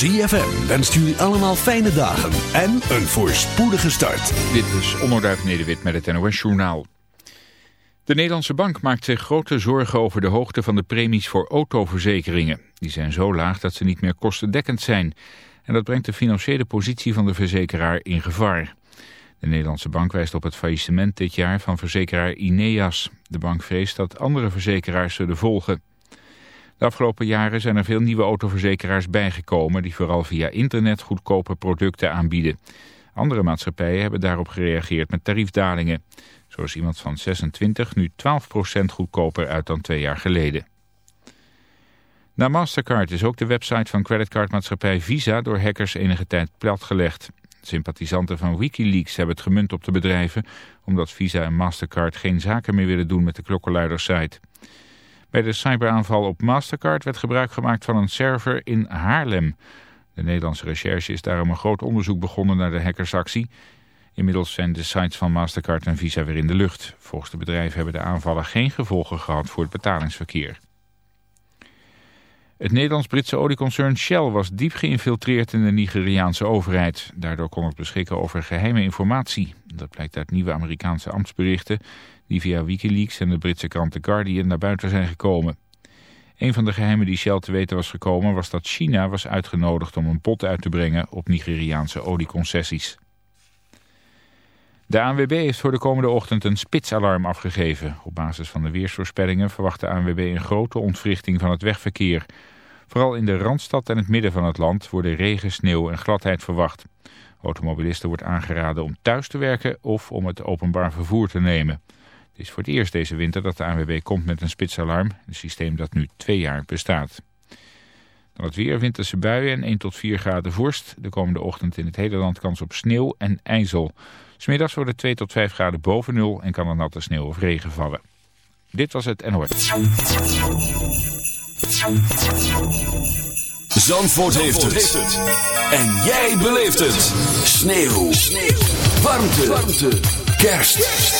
ZFM wenst jullie allemaal fijne dagen en een voorspoedige start. Dit is Onderduif Nederwit met het NOS Journaal. De Nederlandse bank maakt zich grote zorgen over de hoogte van de premies voor autoverzekeringen. Die zijn zo laag dat ze niet meer kostendekkend zijn. En dat brengt de financiële positie van de verzekeraar in gevaar. De Nederlandse bank wijst op het faillissement dit jaar van verzekeraar Ineas. De bank vreest dat andere verzekeraars zullen volgen. De afgelopen jaren zijn er veel nieuwe autoverzekeraars bijgekomen... die vooral via internet goedkope producten aanbieden. Andere maatschappijen hebben daarop gereageerd met tariefdalingen. Zo is iemand van 26 nu 12% goedkoper uit dan twee jaar geleden. Na Mastercard is ook de website van creditcardmaatschappij Visa... door hackers enige tijd platgelegd. Sympathisanten van Wikileaks hebben het gemunt op de bedrijven... omdat Visa en Mastercard geen zaken meer willen doen met de klokkenluidersite. Bij de cyberaanval op Mastercard werd gebruik gemaakt van een server in Haarlem. De Nederlandse recherche is daarom een groot onderzoek begonnen naar de hackersactie. Inmiddels zijn de sites van Mastercard en Visa weer in de lucht. Volgens de bedrijven hebben de aanvallen geen gevolgen gehad voor het betalingsverkeer. Het Nederlands-Britse olieconcern Shell was diep geïnfiltreerd in de Nigeriaanse overheid. Daardoor kon het beschikken over geheime informatie. Dat blijkt uit nieuwe Amerikaanse ambtsberichten die via Wikileaks en de Britse krant The Guardian naar buiten zijn gekomen. Een van de geheimen die Shell te weten was gekomen was dat China was uitgenodigd om een pot uit te brengen op Nigeriaanse olieconcessies. De ANWB heeft voor de komende ochtend een spitsalarm afgegeven. Op basis van de weersvoorspellingen verwacht de ANWB een grote ontwrichting van het wegverkeer. Vooral in de Randstad en het midden van het land worden regen, sneeuw en gladheid verwacht. Automobilisten wordt aangeraden om thuis te werken of om het openbaar vervoer te nemen. Het is voor het eerst deze winter dat de ANWB komt met een spitsalarm, een systeem dat nu twee jaar bestaat. Dan het weer, winterse buien en 1 tot 4 graden vorst. De komende ochtend in het hele land kans op sneeuw en ijzel. Smiddags worden 2 tot 5 graden boven nul en kan er natte sneeuw of regen vallen. Dit was het NOS. Zandvoort, heeft, het. En jij beleeft het. Sneeuw. Sneeuw. Warmte. Warmte. Kerst.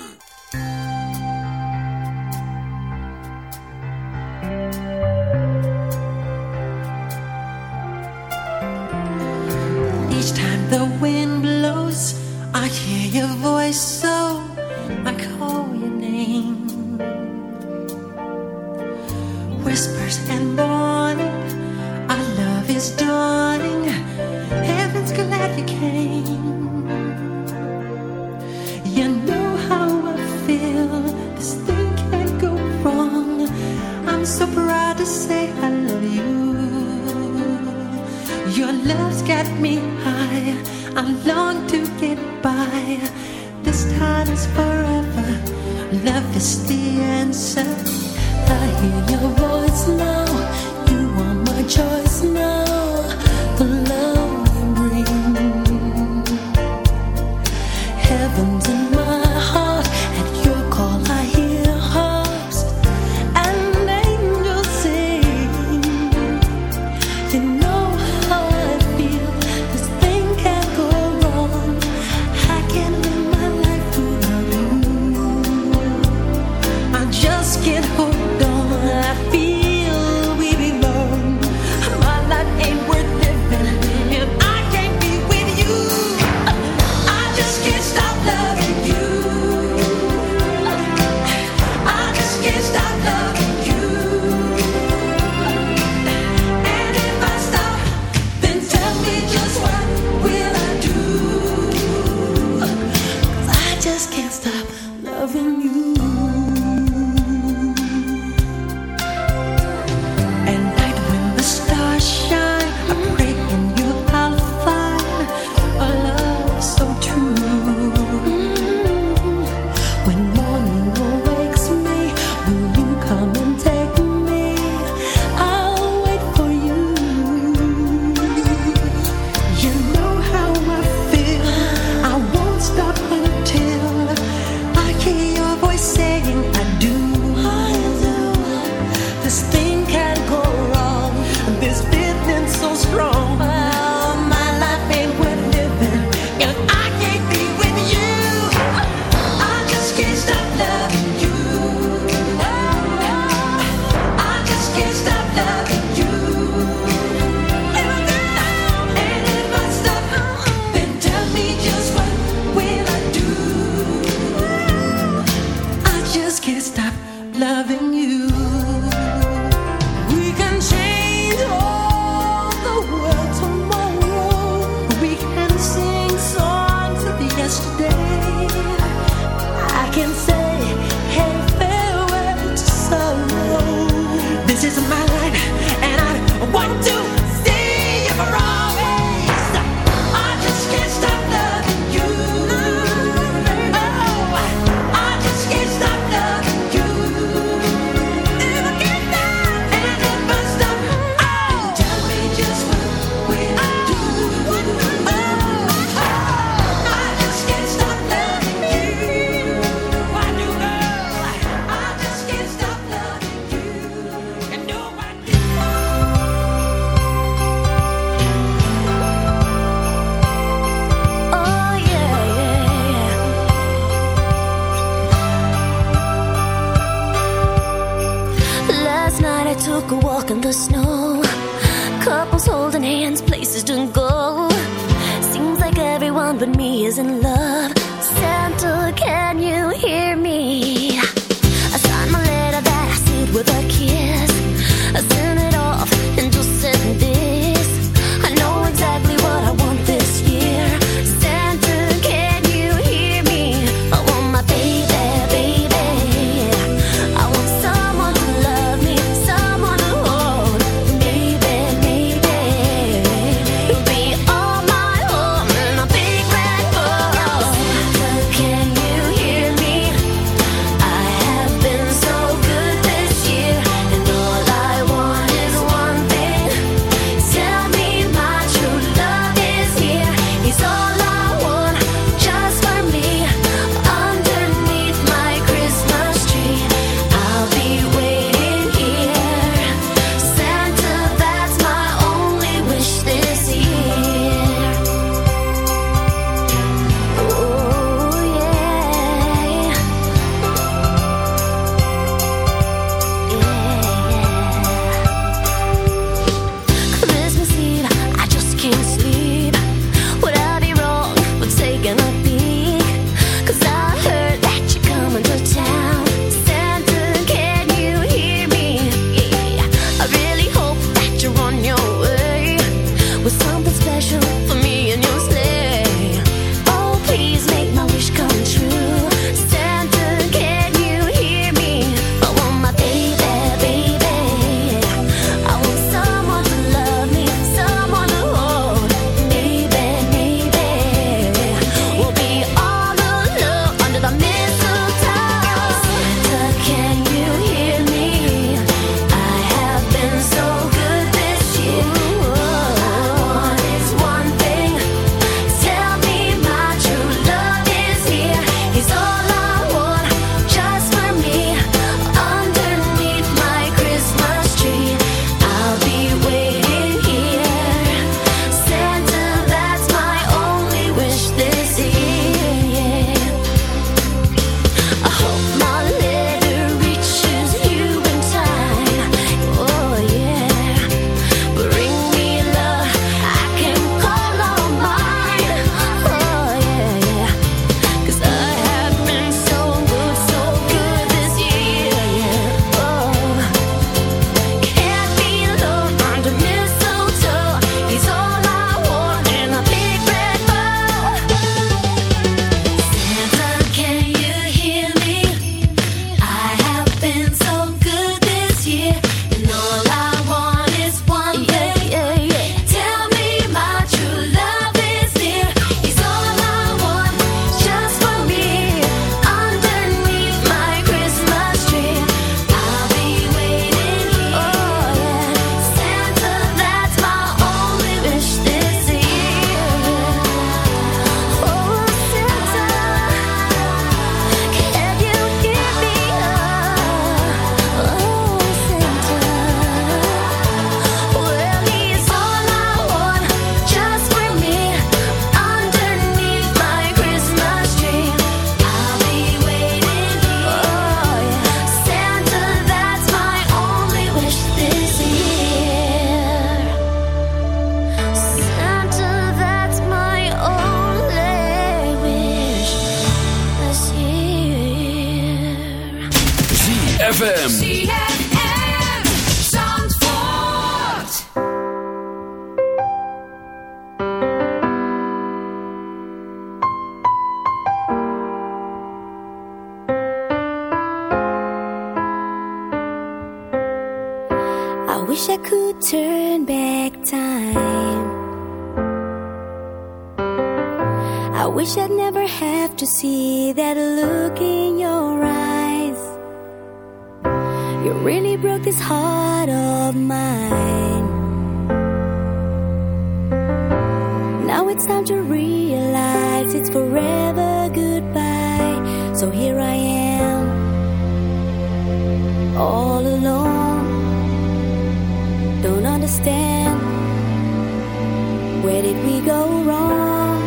we go wrong.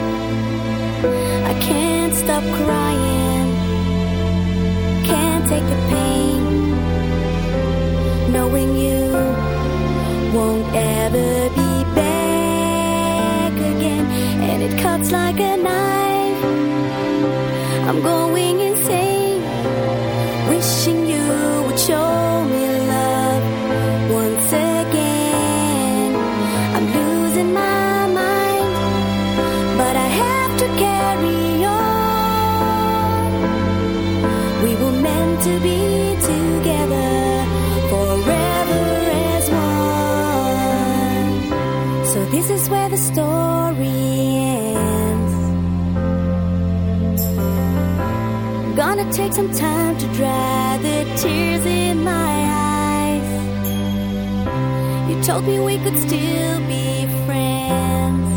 I can't stop crying, can't take the pain. Knowing you won't ever be back again, and it cuts like a knife. I'm going. some time to dry the tears in my eyes. You told me we could still be friends.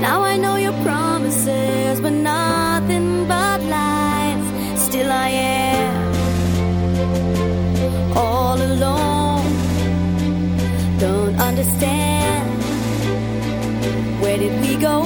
Now I know your promises were nothing but lies. Still, I am all alone. Don't understand. Where did we go?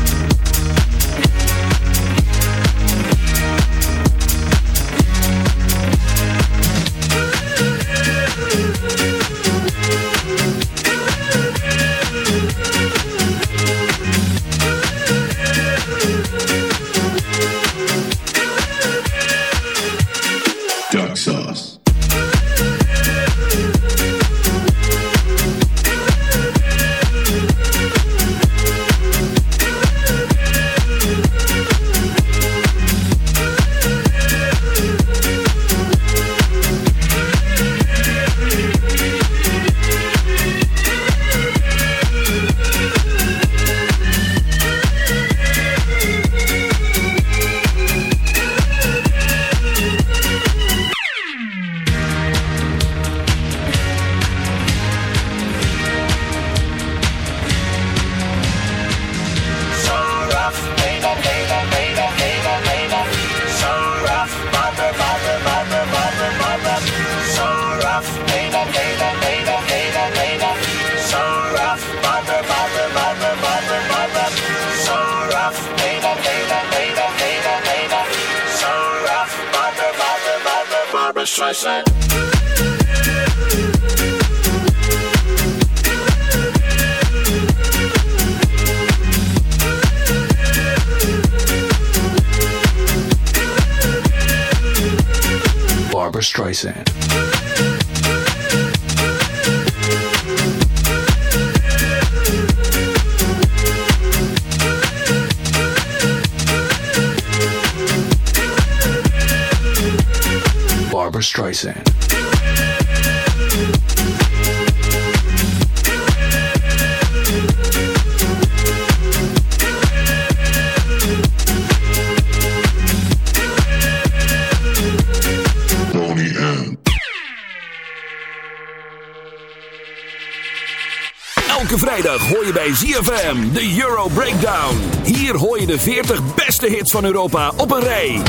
40 beste hits van Europa op een rij.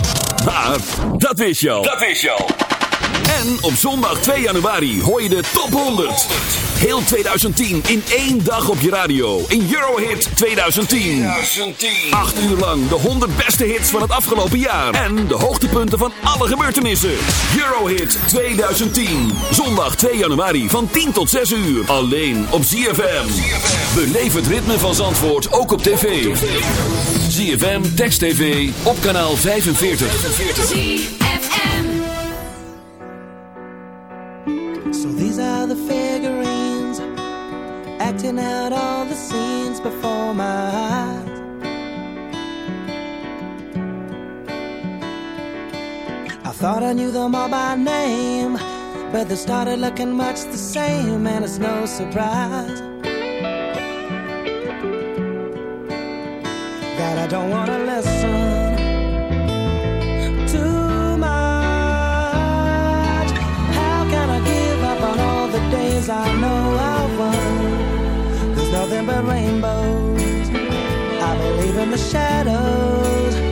Maar, dat wist je al. Dat wist je al. En op zondag 2 januari hoor je de top 100. Heel 2010 in één dag op je radio. In Eurohit 2010. 2010. Acht uur lang de 100 beste hits van het afgelopen jaar. En de hoogtepunten van alle gebeurtenissen. Eurohit 2010. Zondag 2 januari van 10 tot 6 uur. Alleen op ZFM. Beleef het ritme van Zandvoort ook op tv. ZFM, Text TV, op kanaal 45. 45. Thought I knew them all by name, but they started looking much the same, and it's no surprise that I don't want to listen too much. How can I give up on all the days I know I won? There's nothing but rainbows. I believe in the shadows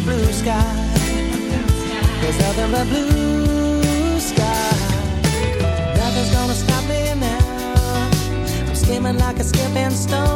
blue sky. There's nothing but blue sky. Nothing's gonna stop me now. I'm skimming like a skipping stone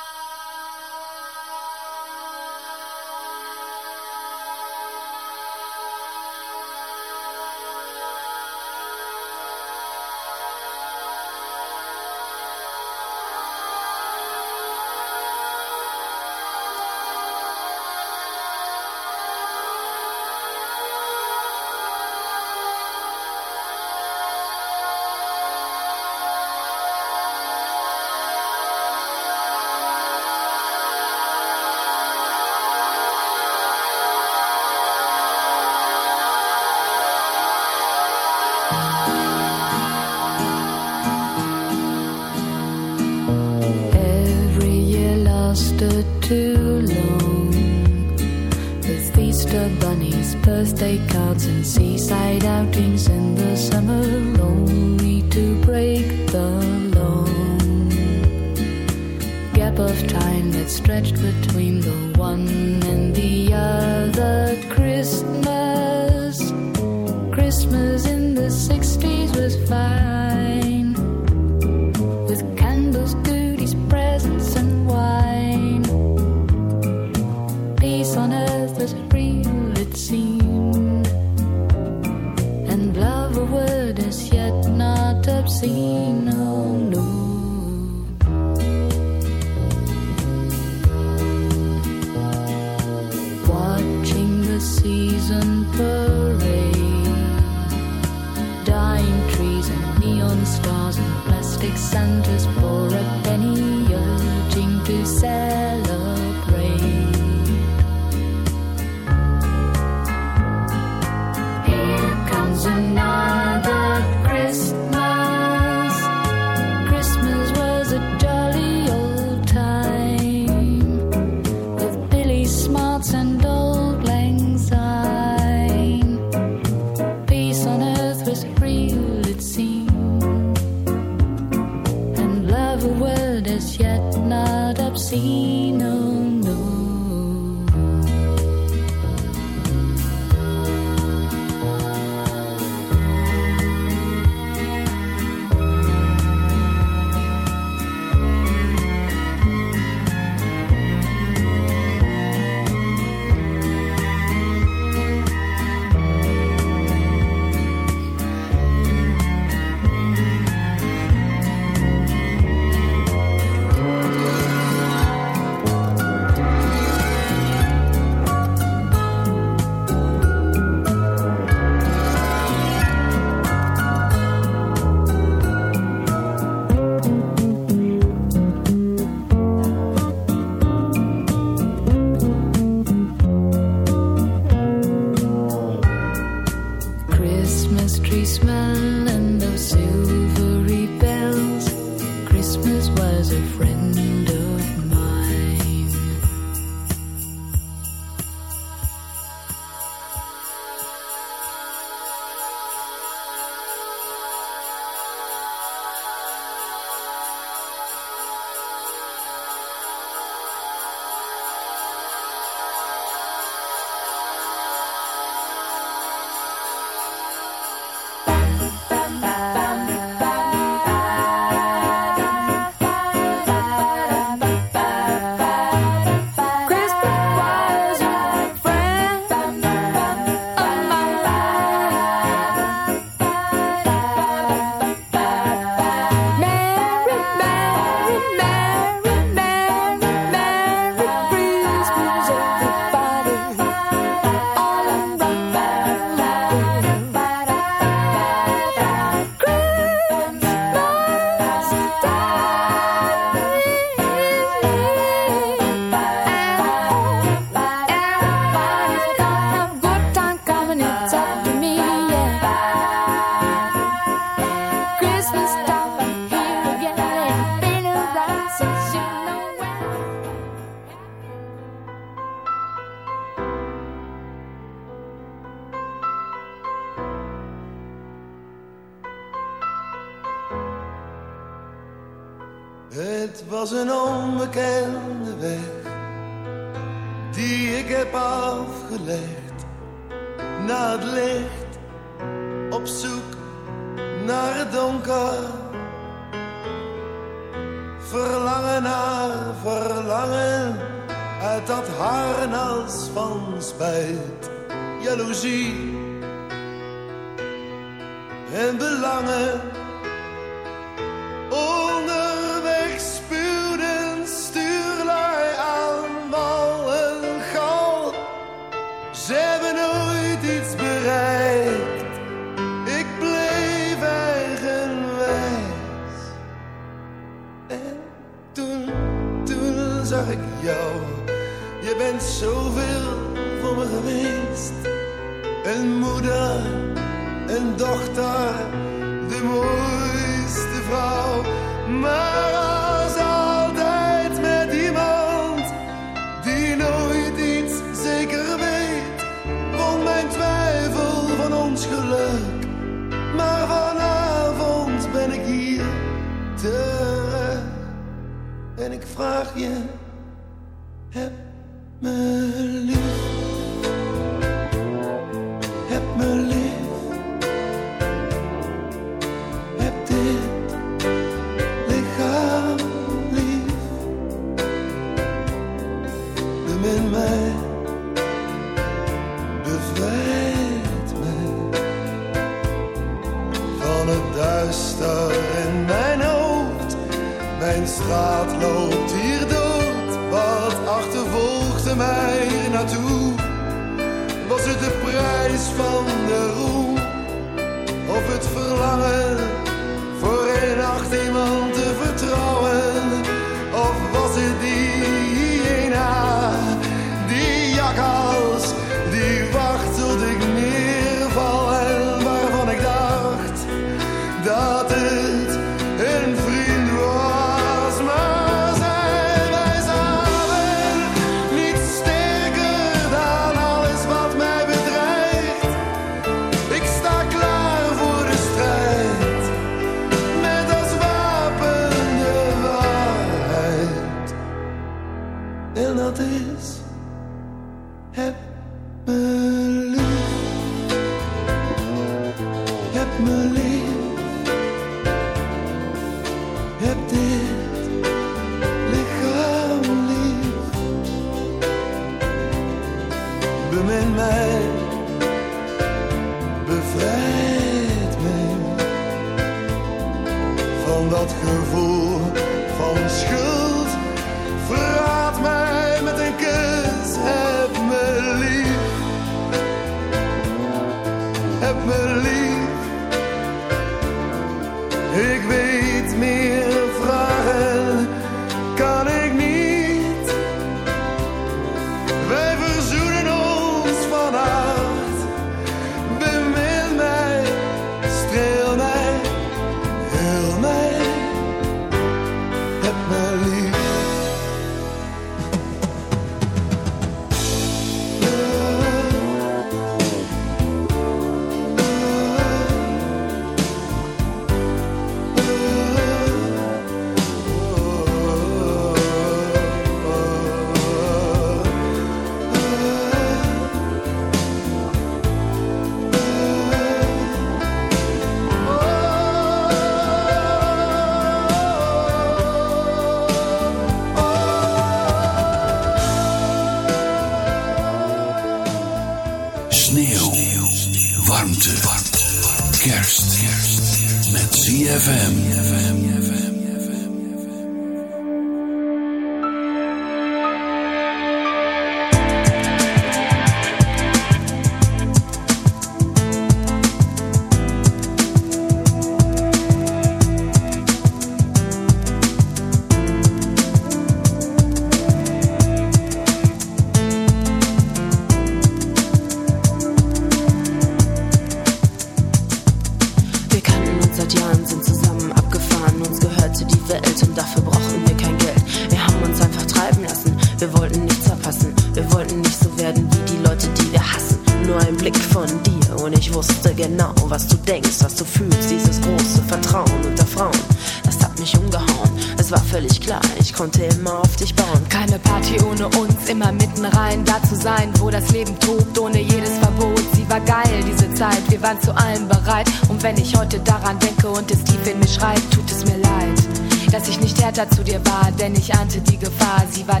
heute daran denke und es tief in mir schreit, tut es mir leid, dass ich nicht härter zu dir war, denn ich ahnte die Gefahr, sie war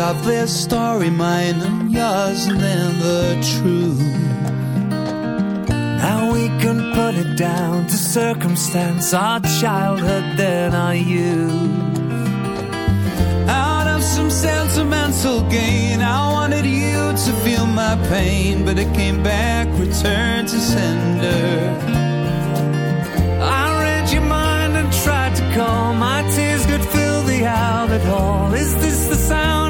Of this story mine and yours, and then the truth. Now we can put it down to circumstance, our childhood, then our youth. Out of some sentimental gain, I wanted you to feel my pain, but it came back, returned to sender. I read your mind and tried to calm my tears could fill the outlet hall. Is this the sound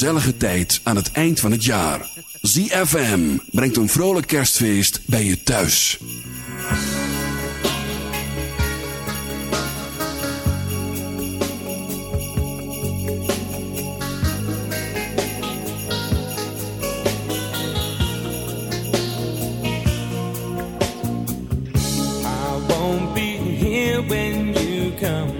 gezellige tijd aan het eind van het jaar. ZFM brengt een vrolijk kerstfeest bij je thuis. I won't be here when you come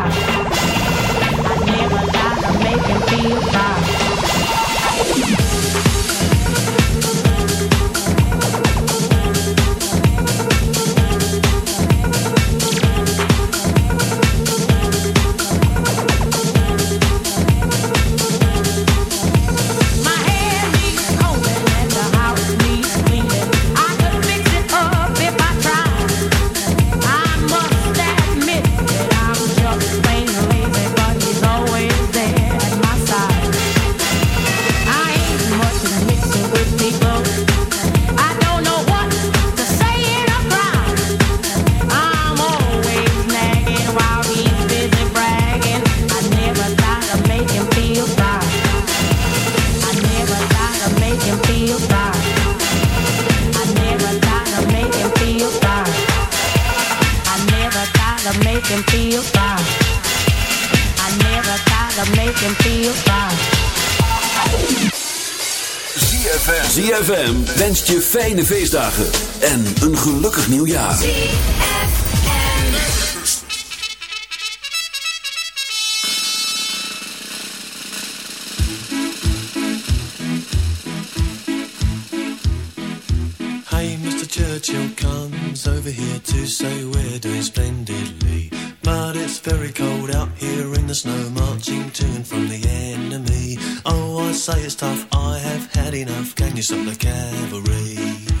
fijne feestdagen en een gelukkig nieuwjaar. Hey, Mr. Churchill comes over here to say we're doing splendidly. But it's very cold out here in the snow, marching to and from the enemy. I say it's tough. I have had enough. Can you stop the cavalry?